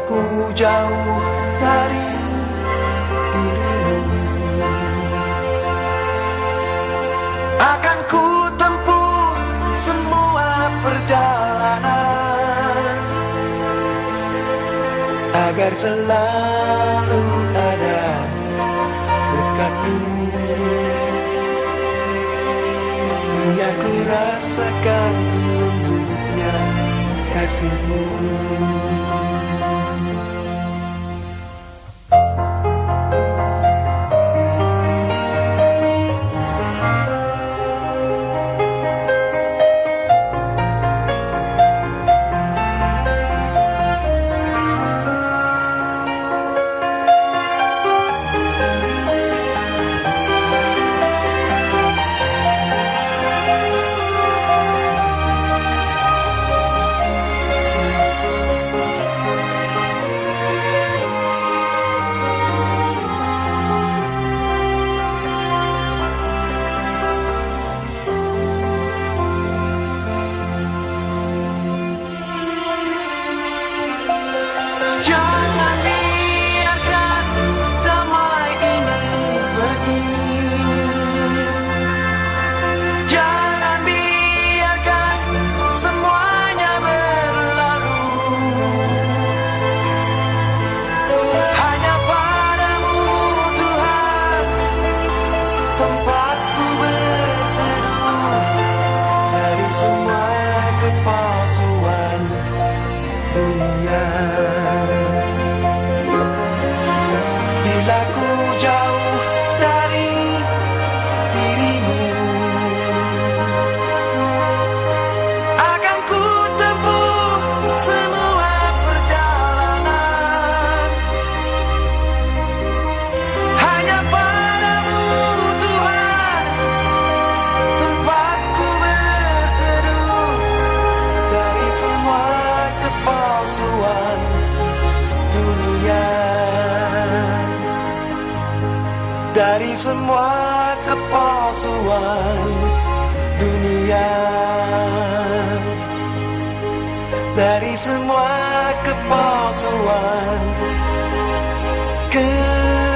Bila ku jauh dari dirimu. Akan ku tempuh semua perjalanan Agar selalu ada dekatmu. Biar ku rasakan lembutnya kasihmu Dari semua kepalsuan dunia. Dari semua kepalsuan Kepalsuan